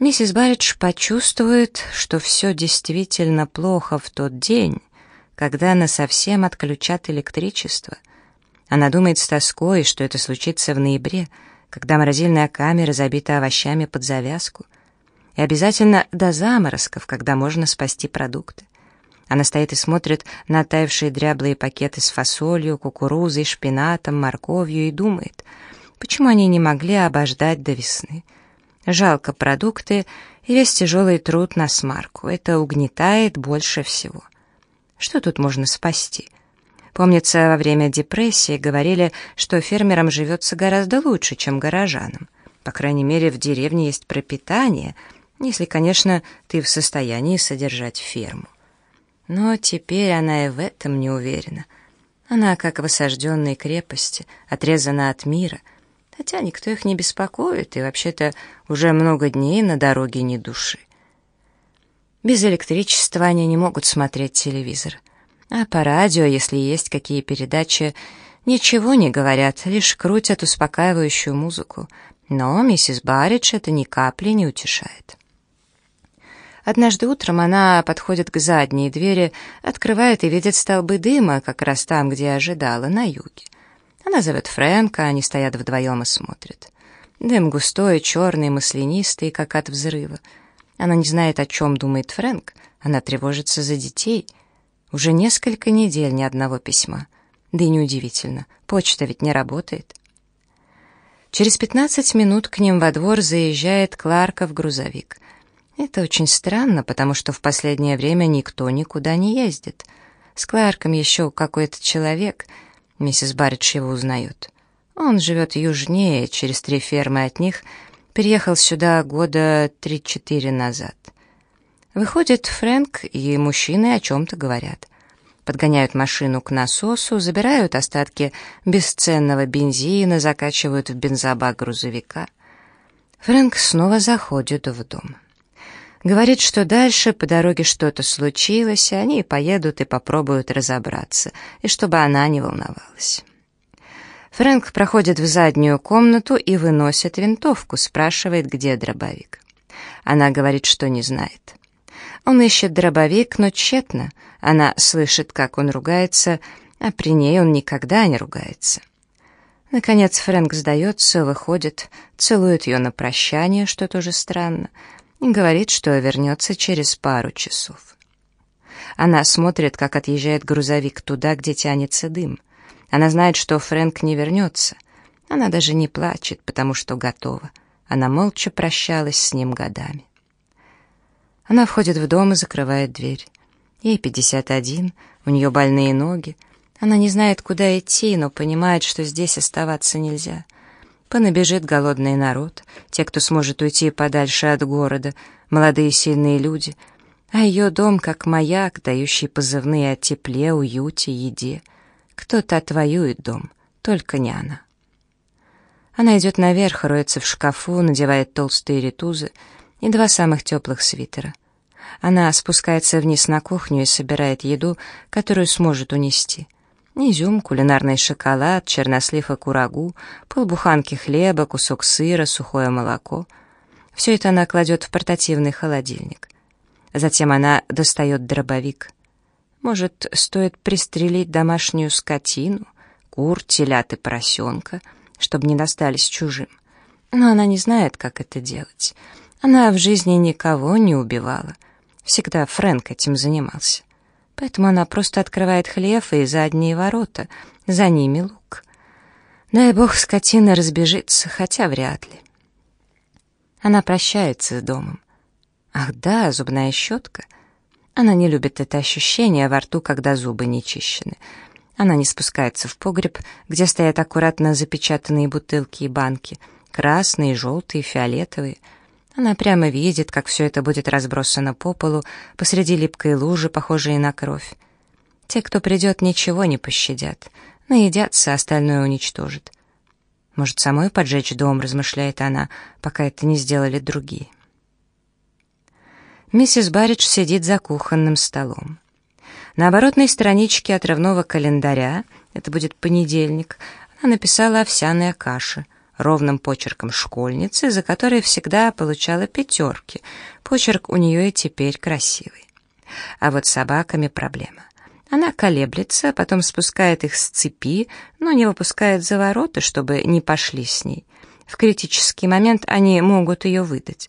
Миссис Барридж почувствует, что все действительно плохо в тот день, когда она совсем отключат электричество. Она думает с тоской, что это случится в ноябре, когда морозильная камера забита овощами под завязку. И обязательно до заморозков, когда можно спасти продукты. Она стоит и смотрит на таявшие дряблые пакеты с фасолью, кукурузой, шпинатом, морковью и думает, почему они не могли обождать до весны. Жалко продукты и весь тяжелый труд на смарку. Это угнетает больше всего. Что тут можно спасти? Помнится, во время депрессии говорили, что фермерам живется гораздо лучше, чем горожанам. По крайней мере, в деревне есть пропитание, если, конечно, ты в состоянии содержать ферму. Но теперь она и в этом не уверена. Она, как в осажденной крепости, отрезана от мира, хотя никто их не беспокоит, и вообще-то уже много дней на дороге ни души. Без электричества они не могут смотреть телевизор. А по радио, если есть какие передачи, ничего не говорят, лишь крутят успокаивающую музыку. Но миссис Барридж это ни капли не утешает. Однажды утром она подходит к задней двери, открывает и видит столбы дыма, как раз там, где ожидала, на юге. Она зовет Фрэнка, они стоят вдвоем и смотрят. Дым густой, черный, маслянистый, как от взрыва. Она не знает, о чем думает Фрэнк. Она тревожится за детей. Уже несколько недель ни одного письма. Да и неудивительно, почта ведь не работает. Через пятнадцать минут к ним во двор заезжает Кларков грузовик — это очень странно, потому что в последнее время никто никуда не ездит. С Кларком еще какой-то человек, миссис Барридж его узнает. Он живет южнее, через три фермы от них, переехал сюда года три-четыре назад. Выходит Фрэнк, и мужчины о чем-то говорят. Подгоняют машину к насосу, забирают остатки бесценного бензина, закачивают в бензобак грузовика. Фрэнк снова заходит в дом. Говорит, что дальше по дороге что-то случилось, и они поедут и попробуют разобраться, и чтобы она не волновалась. Фрэнк проходит в заднюю комнату и выносит винтовку, спрашивает, где дробовик. Она говорит, что не знает. Он ищет дробовик, но тщетно. Она слышит, как он ругается, а при ней он никогда не ругается. Наконец Фрэнк сдается, выходит, целует ее на прощание, что тоже странно, говорит, что вернется через пару часов. Она смотрит, как отъезжает грузовик туда, где тянется дым. Она знает, что Фрэнк не вернется. Она даже не плачет, потому что готова. Она молча прощалась с ним годами. Она входит в дом и закрывает дверь. Ей 51, у нее больные ноги. Она не знает, куда идти, но понимает, что здесь оставаться нельзя — Понабежит голодный народ, те, кто сможет уйти подальше от города, молодые сильные люди, а ее дом как маяк, дающий позывные о тепле, уюте, еде. Кто-то отвоюет дом, только не она. Она идет наверх, роется в шкафу, надевает толстые ритузы и два самых теплых свитера. Она спускается вниз на кухню и собирает еду, которую сможет унести — Изюм, кулинарный шоколад, чернослив и курагу, полбуханки хлеба, кусок сыра, сухое молоко. Все это она кладет в портативный холодильник. Затем она достает дробовик. Может, стоит пристрелить домашнюю скотину, кур, телят и поросенка, чтобы не достались чужим. Но она не знает, как это делать. Она в жизни никого не убивала. Всегда Фрэнк этим занимался. Поэтому она просто открывает хлев и задние ворота, за ними лук. Дай бог, скотина разбежится, хотя вряд ли. Она прощается с домом. Ах да, зубная щетка. Она не любит это ощущение во рту, когда зубы не чищены. Она не спускается в погреб, где стоят аккуратно запечатанные бутылки и банки, красные, желтые, фиолетовые — она прямо видит, как все это будет разбросано по полу, посреди липкой лужи, похожей на кровь. Те, кто придет, ничего не пощадят. Наедятся, остальное уничтожат. Может, самой поджечь дом, размышляет она, пока это не сделали другие. Миссис Барридж сидит за кухонным столом. На оборотной страничке отрывного календаря, это будет понедельник, она написала овсяная каша, ровным почерком школьницы, за которой всегда получала пятерки. Почерк у нее и теперь красивый. А вот с собаками проблема. Она колеблется, потом спускает их с цепи, но не выпускает за ворота, чтобы не пошли с ней. В критический момент они могут ее выдать.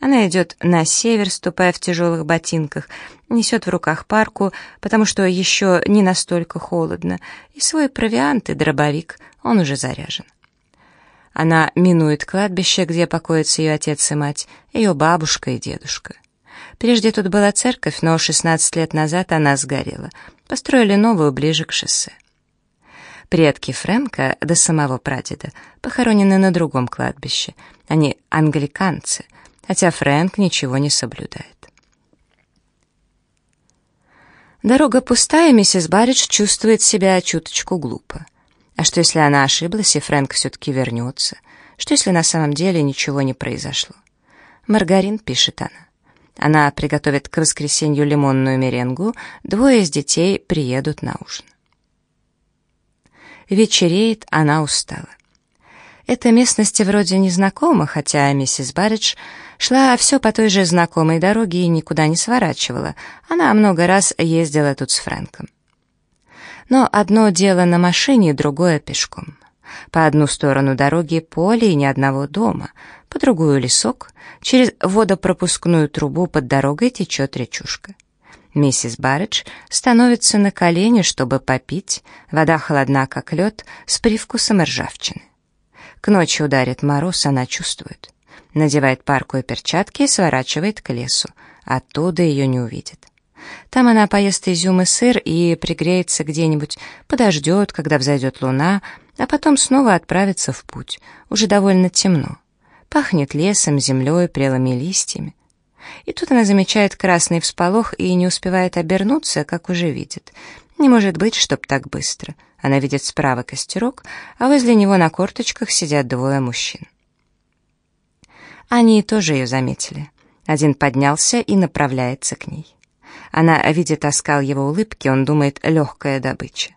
Она идет на север, ступая в тяжелых ботинках, несет в руках парку, потому что еще не настолько холодно, и свой провиант и дробовик, он уже заряжен. Она минует кладбище, где покоятся ее отец и мать, ее бабушка и дедушка. Прежде тут была церковь, но 16 лет назад она сгорела. Построили новую ближе к шоссе. Предки Фрэнка до самого прадеда похоронены на другом кладбище. Они англиканцы, хотя Фрэнк ничего не соблюдает. Дорога пустая, миссис Барридж чувствует себя чуточку глупо. А что, если она ошиблась, и Фрэнк все-таки вернется? Что, если на самом деле ничего не произошло? Маргарин, пишет она. Она приготовит к воскресенью лимонную меренгу, двое из детей приедут на ужин. Вечереет, она устала. Эта местность вроде незнакома, хотя миссис Барридж шла все по той же знакомой дороге и никуда не сворачивала. Она много раз ездила тут с Фрэнком. Но одно дело на машине, другое пешком. По одну сторону дороги поле и ни одного дома, по другую лесок, через водопропускную трубу под дорогой течет речушка. Миссис Барридж становится на колени, чтобы попить, вода холодна, как лед, с привкусом ржавчины. К ночи ударит мороз, она чувствует. Надевает парку и перчатки и сворачивает к лесу. Оттуда ее не увидит. Там она поест изюм и сыр и пригреется где-нибудь, подождет, когда взойдет луна, а потом снова отправится в путь. Уже довольно темно. Пахнет лесом, землей, прелыми листьями. И тут она замечает красный всполох и не успевает обернуться, как уже видит. Не может быть, чтоб так быстро. Она видит справа костерок, а возле него на корточках сидят двое мужчин. Они тоже ее заметили. Один поднялся и направляется к ней. Она видит оскал его улыбки, он думает «легкая добыча».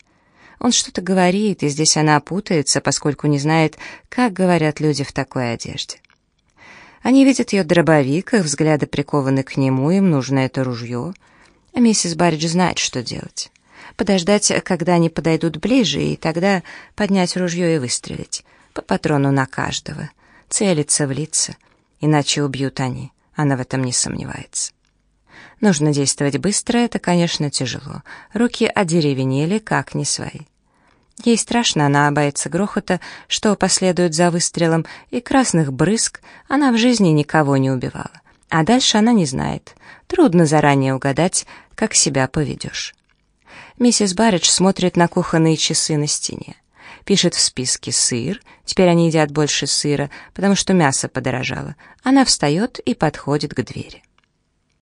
Он что-то говорит, и здесь она опутается, поскольку не знает, как говорят люди в такой одежде. Они видят ее дробовик, их взгляды прикованы к нему, им нужно это ружье. А миссис Барридж знает, что делать. Подождать, когда они подойдут ближе, и тогда поднять ружье и выстрелить. По патрону на каждого. Целиться в лица. Иначе убьют они. Она в этом не сомневается. Нужно действовать быстро, это, конечно, тяжело. Руки одеревенели, как не свои. Ей страшно, она боится грохота, что последует за выстрелом, и красных брызг она в жизни никого не убивала. А дальше она не знает. Трудно заранее угадать, как себя поведешь. Миссис Барридж смотрит на кухонные часы на стене. Пишет в списке сыр, теперь они едят больше сыра, потому что мясо подорожало. Она встает и подходит к двери.